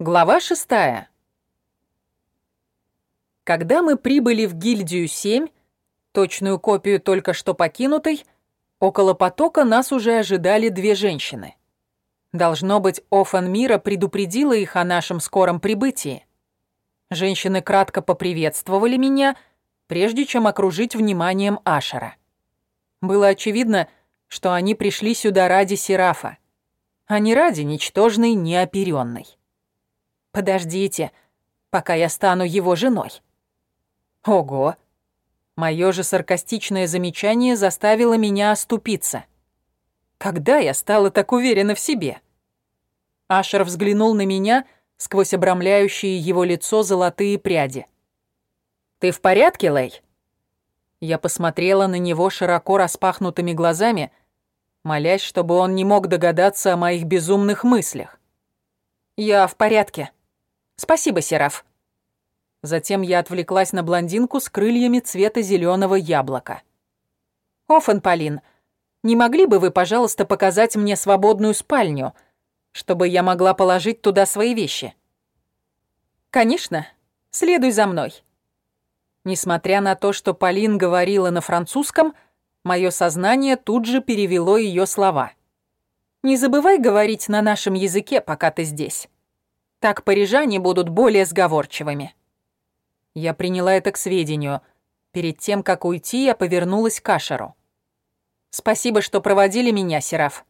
Глава шестая. Когда мы прибыли в гильдию 7, точную копию только что покинутой, около потока нас уже ожидали две женщины. Должно быть, Офан Мира предупредила их о нашем скором прибытии. Женщины кратко поприветствовали меня, прежде чем окружить вниманием Ашера. Было очевидно, что они пришли сюда ради Серафа, а не ради ничтожной неоперенной. Подождите, пока я стану его женой. Ого! Моё же саркастичное замечание заставило меня оступиться. Когда я стала так уверена в себе? Ашер взглянул на меня сквозь обрамляющие его лицо золотые пряди. «Ты в порядке, Лэй?» Я посмотрела на него широко распахнутыми глазами, молясь, чтобы он не мог догадаться о моих безумных мыслях. «Я в порядке», Спасибо, Сераф. Затем я отвлеклась на блондинку с крыльями цвета зеленого яблока. Офан, Полин, не могли бы вы, пожалуйста, показать мне свободную спальню, чтобы я могла положить туда свои вещи? Конечно. Следуй за мной. Несмотря на то, что Полин говорила на французском, мое сознание тут же перевело ее слова. Не забывай говорить на нашем языке, пока ты здесь. Так парижане будут более сговорчивыми. Я приняла это к сведению. Перед тем, как уйти, я повернулась к Ашеру. «Спасибо, что проводили меня, Сераф».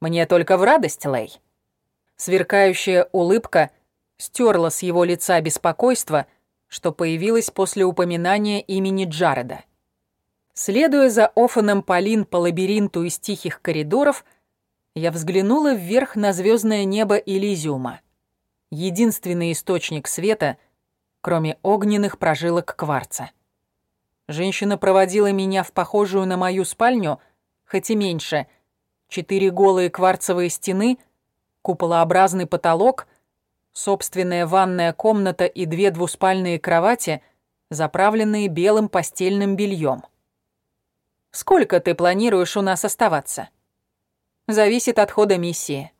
«Мне только в радость, Лей». Сверкающая улыбка стерла с его лица беспокойство, что появилось после упоминания имени Джареда. Следуя за Офаном Полин по лабиринту из тихих коридоров, я взглянула вверх на звездное небо Элизиума единственный источник света, кроме огненных прожилок кварца. Женщина проводила меня в похожую на мою спальню, хоть и меньше. Четыре голые кварцевые стены, куполообразный потолок, собственная ванная комната и две двуспальные кровати, заправленные белым постельным бельем. «Сколько ты планируешь у нас оставаться?» «Зависит от хода миссии»,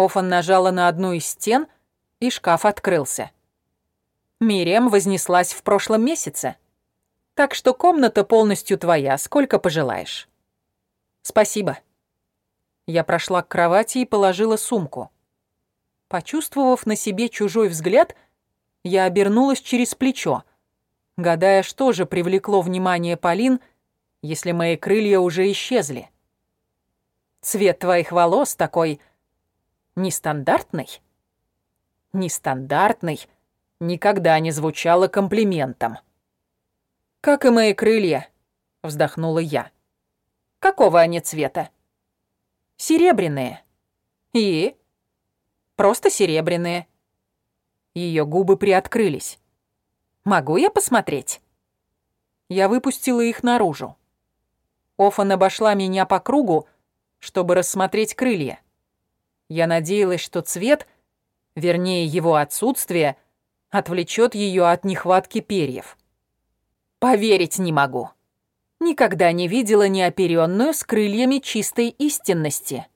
Офан нажала на одну из стен, и шкаф открылся. Мириам вознеслась в прошлом месяце. Так что комната полностью твоя, сколько пожелаешь. Спасибо. Я прошла к кровати и положила сумку. Почувствовав на себе чужой взгляд, я обернулась через плечо, гадая, что же привлекло внимание Полин, если мои крылья уже исчезли. Цвет твоих волос такой Нестандартный? Нестандартный никогда не звучало комплиментом. «Как и мои крылья», — вздохнула я. «Какого они цвета?» «Серебряные». «И?» «Просто серебряные». Ее губы приоткрылись. «Могу я посмотреть?» Я выпустила их наружу. Офан обошла меня по кругу, чтобы рассмотреть крылья. Я надеялась, что цвет, вернее его отсутствие, отвлечет ее от нехватки перьев. Поверить не могу. Никогда не видела неоперенную с крыльями чистой истинности.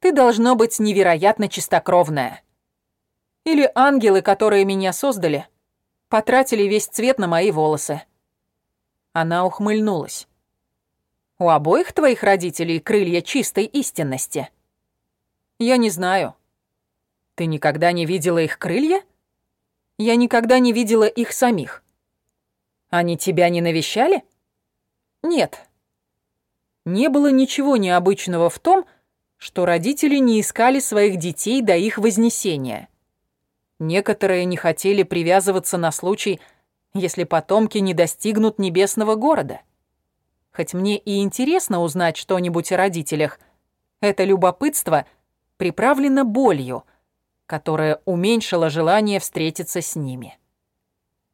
Ты должно быть невероятно чистокровная. Или ангелы, которые меня создали, потратили весь цвет на мои волосы. Она ухмыльнулась. У обоих твоих родителей крылья чистой истинности. Я не знаю. Ты никогда не видела их крылья? Я никогда не видела их самих. Они тебя не навещали? Нет. Не было ничего необычного в том, что родители не искали своих детей до их вознесения. Некоторые не хотели привязываться на случай, если потомки не достигнут небесного города. Хоть мне и интересно узнать что-нибудь о родителях, это любопытство — приправлена болью, которая уменьшила желание встретиться с ними.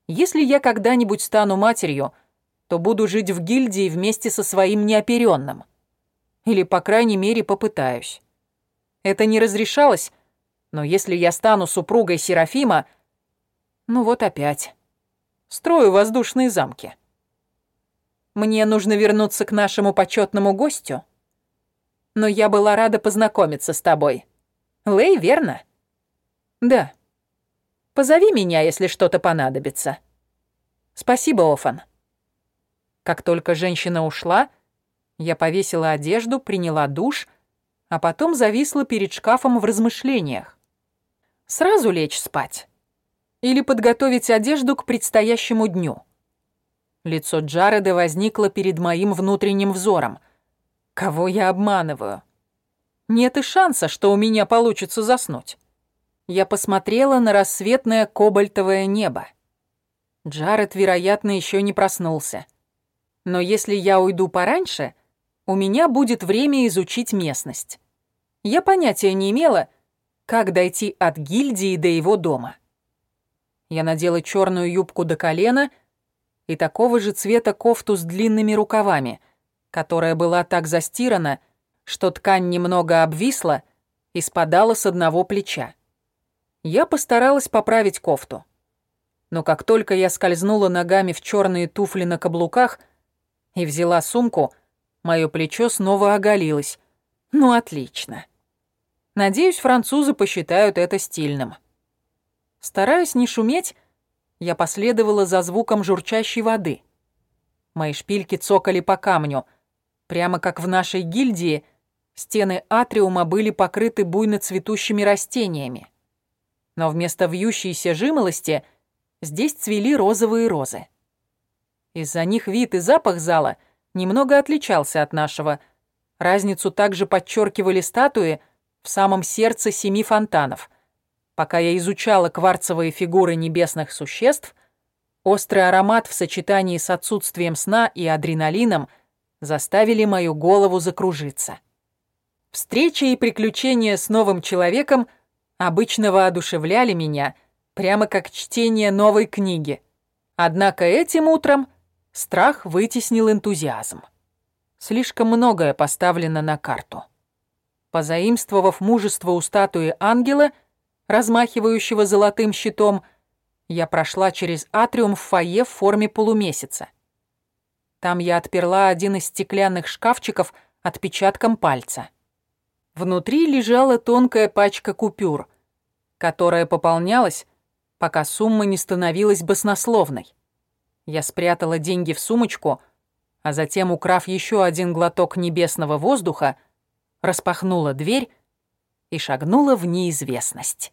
Если я когда-нибудь стану матерью, то буду жить в гильдии вместе со своим неоперенным. Или, по крайней мере, попытаюсь. Это не разрешалось, но если я стану супругой Серафима... Ну вот опять. Строю воздушные замки. Мне нужно вернуться к нашему почетному гостю, но я была рада познакомиться с тобой. Лэй, верно?» «Да. Позови меня, если что-то понадобится». «Спасибо, Офан». Как только женщина ушла, я повесила одежду, приняла душ, а потом зависла перед шкафом в размышлениях. Сразу лечь спать? Или подготовить одежду к предстоящему дню? Лицо Джареда возникло перед моим внутренним взором. Кого я обманываю? Нет и шанса, что у меня получится заснуть. Я посмотрела на рассветное кобальтовое небо. Джаред, вероятно, еще не проснулся. Но если я уйду пораньше, у меня будет время изучить местность. Я понятия не имела, как дойти от гильдии до его дома. Я надела черную юбку до колена и такого же цвета кофту с длинными рукавами, которая была так застирана, что ткань немного обвисла и спадала с одного плеча. Я постаралась поправить кофту. Но как только я скользнула ногами в черные туфли на каблуках и взяла сумку, мое плечо снова оголилось. Ну, отлично. Надеюсь, французы посчитают это стильным. Стараясь не шуметь, я последовала за звуком журчащей воды. Мои шпильки цокали по камню. Прямо как в нашей гильдии, стены атриума были покрыты буйно цветущими растениями но вместо вьющейся жимолости здесь цвели розовые розы. Из-за них вид и запах зала немного отличался от нашего. Разницу также подчеркивали статуи в самом сердце семи фонтанов. Пока я изучала кварцевые фигуры небесных существ, острый аромат в сочетании с отсутствием сна и адреналином заставили мою голову закружиться. Встреча и приключения с новым человеком — обычно воодушевляли меня, прямо как чтение новой книги. Однако этим утром страх вытеснил энтузиазм. Слишком многое поставлено на карту. Позаимствовав мужество у статуи ангела, размахивающего золотым щитом, я прошла через атриум в фойе в форме полумесяца. Там я отперла один из стеклянных шкафчиков отпечатком пальца. Внутри лежала тонкая пачка купюр, которая пополнялась, пока сумма не становилась баснословной. Я спрятала деньги в сумочку, а затем, украв еще один глоток небесного воздуха, распахнула дверь и шагнула в неизвестность.